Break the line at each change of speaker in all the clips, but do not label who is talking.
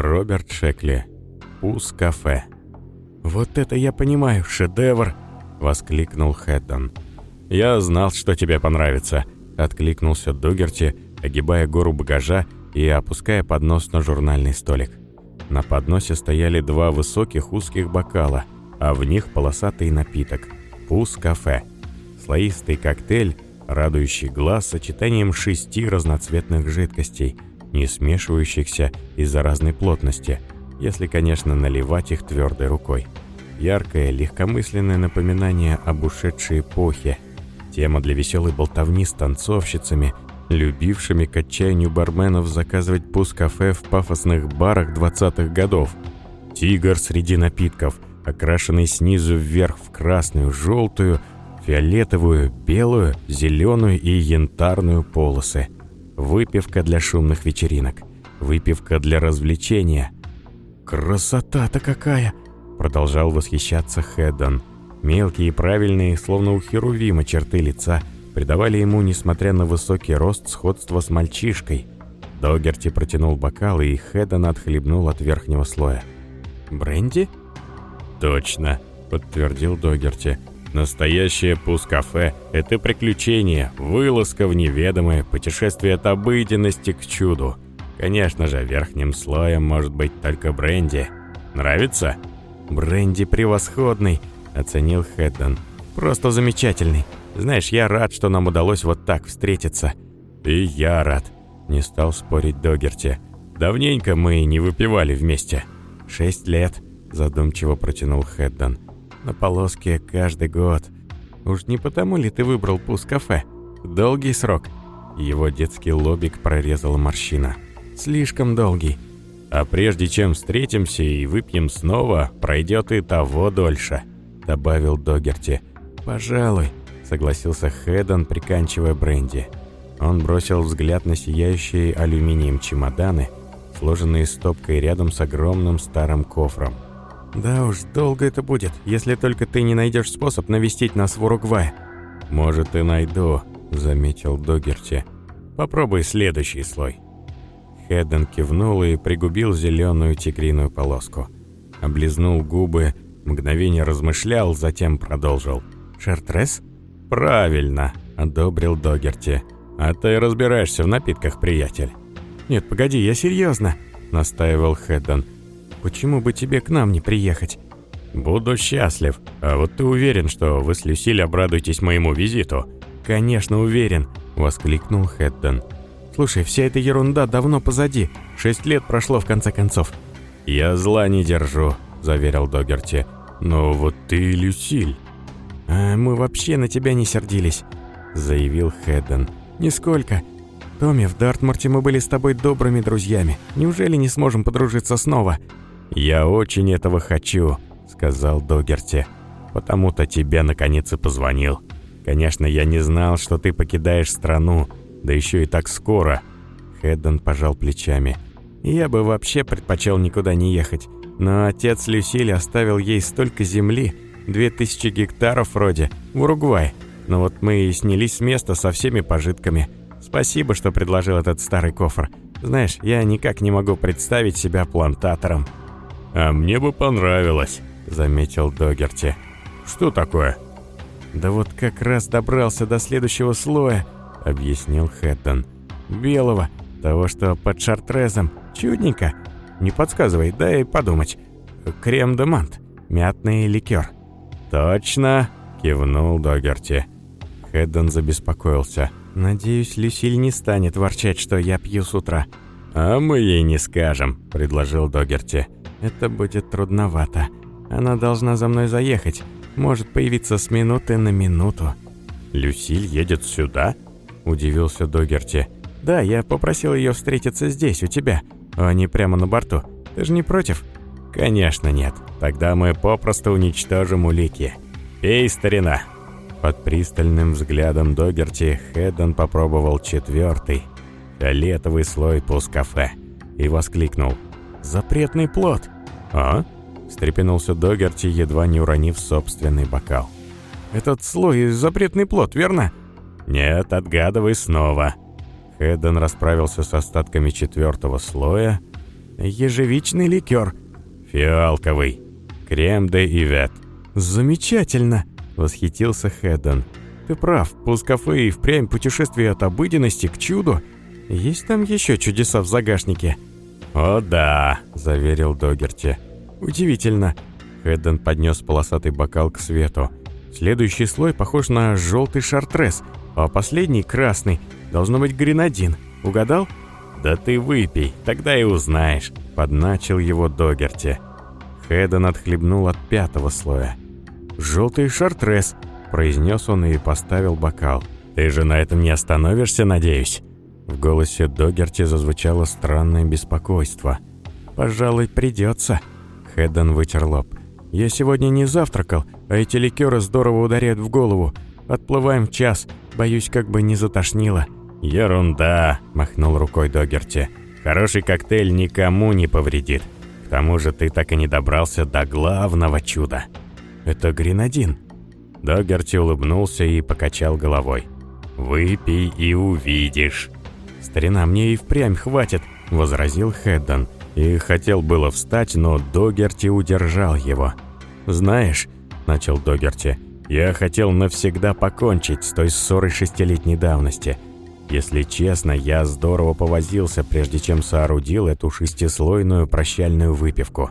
Роберт Шекли. Пус-кафе. «Вот это я понимаю, шедевр!» — воскликнул Хэддон. «Я знал, что тебе понравится», — откликнулся Догерти, огибая гору багажа и опуская поднос на журнальный столик. На подносе стояли два высоких узких бокала, а в них полосатый напиток – пус-кафе. Слоистый коктейль, радующий глаз сочетанием шести разноцветных жидкостей, не смешивающихся из-за разной плотности, если, конечно, наливать их твердой рукой. Яркое, легкомысленное напоминание об ушедшей эпохе. Тема для веселой болтовни с танцовщицами – любившими к отчаянию барменов заказывать пус-кафе в пафосных барах 20-х годов. Тигр среди напитков, окрашенный снизу вверх в красную, желтую, фиолетовую, белую, зеленую и янтарную полосы. Выпивка для шумных вечеринок. Выпивка для развлечения. «Красота-то какая!» Продолжал восхищаться Хэддон. Мелкие и правильные, словно у Херувима черты лица – придавали ему, несмотря на высокий рост, сходство с мальчишкой. Догерти протянул бокал, и Хэддон отхлебнул от верхнего слоя. «Бренди?» «Точно», — подтвердил Догерти. «Настоящее пус-кафе — это приключение, вылазка в неведомое, путешествие от обыденности к чуду. Конечно же, верхним слоем может быть только бренди. Нравится?» «Бренди превосходный», — оценил Хэддон. «Просто замечательный. Знаешь, я рад, что нам удалось вот так встретиться». «И я рад», — не стал спорить Догерти. «Давненько мы не выпивали вместе». «Шесть лет», — задумчиво протянул Хэддон. «На полоске каждый год. Уж не потому ли ты выбрал пус-кафе? Долгий срок». Его детский лобик прорезала морщина. «Слишком долгий». «А прежде чем встретимся и выпьем снова, пройдет и того дольше», — добавил Догерти. «Пожалуй», согласился Хэддон, приканчивая бренди. Он бросил взгляд на сияющие алюминием чемоданы, сложенные стопкой рядом с огромным старым кофром. «Да уж, долго это будет, если только ты не найдешь способ навестить нас в Уругвае». «Может, и найду», — заметил Догерти. «Попробуй следующий слой». Хэдден кивнул и пригубил зеленую тигриную полоску. Облизнул губы, мгновение размышлял, затем продолжил. «Шартрес?» «Правильно», — одобрил Догерти. «А ты разбираешься в напитках, приятель». «Нет, погоди, я серьезно», — настаивал Хэддон. «Почему бы тебе к нам не приехать?» «Буду счастлив. А вот ты уверен, что вы с Люсиль обрадуетесь моему визиту?» «Конечно, уверен», — воскликнул Хэддон. «Слушай, вся эта ерунда давно позади. Шесть лет прошло, в конце концов». «Я зла не держу», — заверил Догерти. «Но вот ты Люсиль». «А мы вообще на тебя не сердились», — заявил Хэдден. «Нисколько. Томми, в Дартморте мы были с тобой добрыми друзьями. Неужели не сможем подружиться снова?» «Я очень этого хочу», — сказал Догерти. «Потому-то тебе наконец и позвонил. Конечно, я не знал, что ты покидаешь страну, да еще и так скоро». Хэдден пожал плечами. «Я бы вообще предпочел никуда не ехать, но отец Люсиль оставил ей столько земли, Две тысячи гектаров вроде, в Уругвай. Но вот мы и снялись с места со всеми пожитками. Спасибо, что предложил этот старый кофр. Знаешь, я никак не могу представить себя плантатором». «А мне бы понравилось», — заметил Догерти. «Что такое?» «Да вот как раз добрался до следующего слоя», — объяснил Хэддон. «Белого, того, что под шартрезом. Чудненько. Не подсказывай, дай подумать. Крем-де-мант, мятный ликер». «Точно!» – кивнул Догерти. Хэддон забеспокоился. «Надеюсь, Люсиль не станет ворчать, что я пью с утра». «А мы ей не скажем», – предложил Догерти. «Это будет трудновато. Она должна за мной заехать. Может появиться с минуты на минуту». «Люсиль едет сюда?» – удивился Догерти. «Да, я попросил ее встретиться здесь, у тебя, а не прямо на борту. Ты же не против?» «Конечно нет. Тогда мы попросту уничтожим улики. Пей, старина!» Под пристальным взглядом Догерти Хэддон попробовал четвертый, фиолетовый слой пус-кафе и воскликнул. «Запретный плод!» «А?» – встрепенулся Догерти, едва не уронив собственный бокал. «Этот слой – запретный плод, верно?» «Нет, отгадывай снова». Хэддон расправился с остатками четвертого слоя,
Ежевичный ликер.
Фиалковый. Крем де ивет.
Замечательно, восхитился Хэддон. Ты прав, пускафе и впрямь путешествие от обыденности к чуду. Есть там еще чудеса в загашнике?
«О да», — заверил Догерти.
«Удивительно».
Хэдден поднес полосатый бокал к свету.
Следующий слой похож на желтый шартрес, а последний красный. Должно быть гренадин. Угадал?
«Да ты выпей, тогда и узнаешь», — подначил его Догерти. Хэдден отхлебнул от пятого слоя.
«Желтый шартрес», — произнес он и поставил бокал.
«Ты же на этом не остановишься, надеюсь?» В голосе Догерти зазвучало странное беспокойство.
«Пожалуй, придется». Хэдден вытер лоб. «Я сегодня не завтракал, а эти ликеры здорово ударяют в голову. Отплываем в час. Боюсь, как бы не затошнило».
«Ерунда», – махнул рукой Догерти. «Хороший коктейль никому не повредит. К тому же ты так и не добрался до главного чуда».
«Это гренадин».
Догерти улыбнулся и покачал головой. «Выпей и увидишь».
«Старина, мне и впрямь хватит», — возразил Хэддон. И хотел было встать, но Догерти удержал его.
«Знаешь», — начал Догерти, — «я хотел навсегда покончить с той ссорой шестилетней давности. Если честно, я здорово повозился, прежде чем соорудил эту шестислойную прощальную выпивку.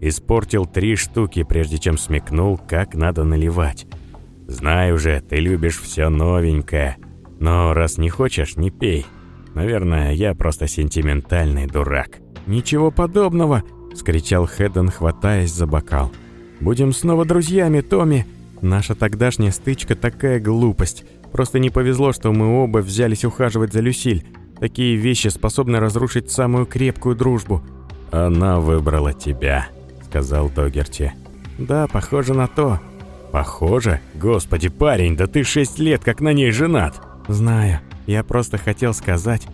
Испортил три штуки, прежде чем смекнул, как надо наливать. Знаю же, ты любишь все новенькое, но раз не хочешь, не пей». Наверное, я просто сентиментальный дурак».
«Ничего подобного!» – скричал Хэдден, хватаясь за бокал. «Будем снова друзьями, Томми! Наша тогдашняя стычка такая глупость. Просто не повезло, что мы оба взялись ухаживать за Люсиль. Такие вещи способны разрушить самую крепкую дружбу».
«Она выбрала тебя», – сказал Догерти.
«Да, похоже на то».
«Похоже? Господи, парень, да ты шесть лет как на ней женат!»
«Знаю. Я просто хотел сказать...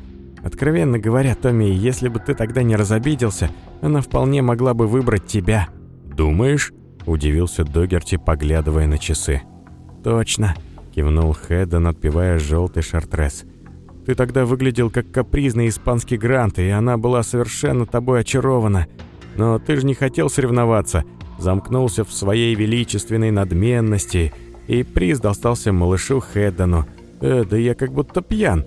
Откровенно говоря, Томми, если бы ты тогда не разобиделся, она вполне могла бы выбрать тебя».
«Думаешь?» – удивился Догерти, поглядывая на часы.
«Точно», – кивнул Хэдден, отпивая желтый шартрес. «Ты тогда выглядел как капризный испанский грант, и она была совершенно тобой очарована. Но ты же не хотел соревноваться, замкнулся в своей величественной надменности, и приз достался малышу Хэддену. «Э, да я как будто пьян».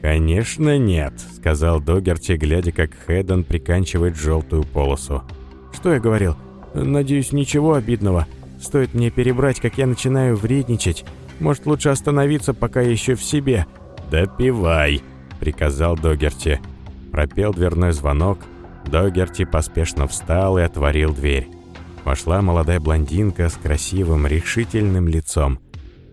«Конечно нет», — сказал Догерти, глядя, как Хэдден приканчивает желтую полосу.
«Что я говорил? Надеюсь, ничего обидного. Стоит мне перебрать, как я начинаю вредничать. Может, лучше остановиться, пока я еще в себе».
«Допивай», — приказал Догерти. Пропел дверной звонок. Догерти поспешно встал и отворил дверь. Вошла молодая блондинка с красивым, решительным лицом.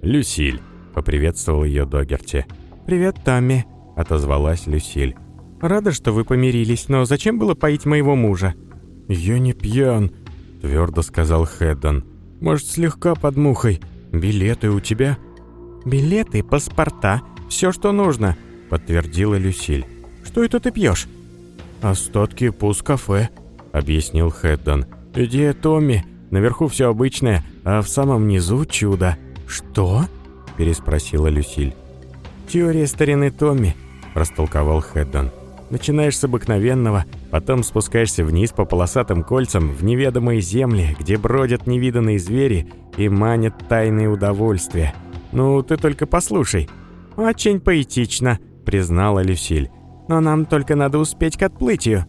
«Люсиль», поприветствовал ее Догерти.
«Привет, Томми», — отозвалась Люсиль. «Рада, что вы помирились, но зачем было поить моего мужа?»
«Я не пьян», — твердо сказал Хэддон. «Может, слегка под мухой. Билеты у тебя?»
«Билеты, паспорта, все, что нужно», — подтвердила Люсиль. «Что это ты пьешь?»
«Остатки пус-кафе», — объяснил Хэддон. «Идея Томми. Наверху все обычное, а в самом низу чудо».
«Что?» Переспросила Люсиль.
«Теория старины Томми», – растолковал Хэддон. «Начинаешь с обыкновенного, потом спускаешься вниз по полосатым кольцам в неведомые земли, где бродят невиданные звери и манят тайные удовольствия. Ну, ты только послушай».
«Очень поэтично», – признала Люсиль. «Но нам только надо успеть к отплытию».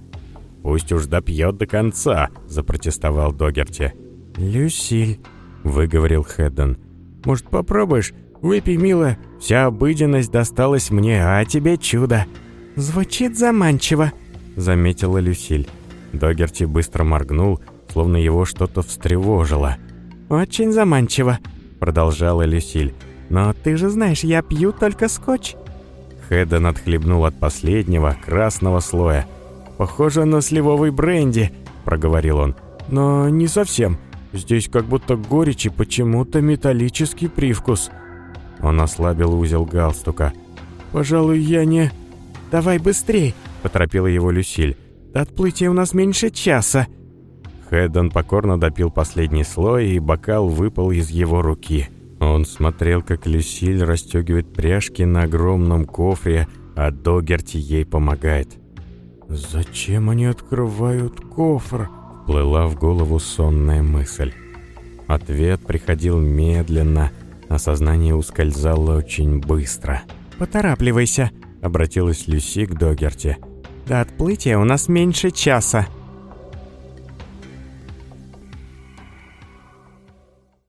«Пусть уж допьет до конца», – запротестовал Догерти.
«Люсиль», – выговорил Хэддон. «Может, попробуешь? Выпей, милая, вся обыденность досталась мне, а тебе чудо». «Звучит заманчиво», — заметила Люсиль.
Догерти быстро моргнул, словно его что-то встревожило.
«Очень заманчиво», — продолжала Люсиль. «Но ты же знаешь, я пью только скотч».
Хэдден отхлебнул от последнего, красного слоя.
«Похоже на сливовый бренди», — проговорил он. «Но не совсем. Здесь как будто горечь и почему-то металлический привкус». Он ослабил узел галстука. «Пожалуй, я не...» «Давай быстрей!» – поторопила его Люсиль. «До отплытия у нас меньше часа!»
Хэддон покорно допил последний слой, и бокал выпал из его руки. Он смотрел, как Люсиль расстегивает пряжки на огромном кофре, а Догерти ей помогает.
«Зачем они открывают кофр?» Плыла в голову сонная мысль. Ответ приходил медленно, а сознание ускользало очень быстро.
«Поторапливайся», — обратилась Люси к Догерти. «До отплытия у нас меньше часа».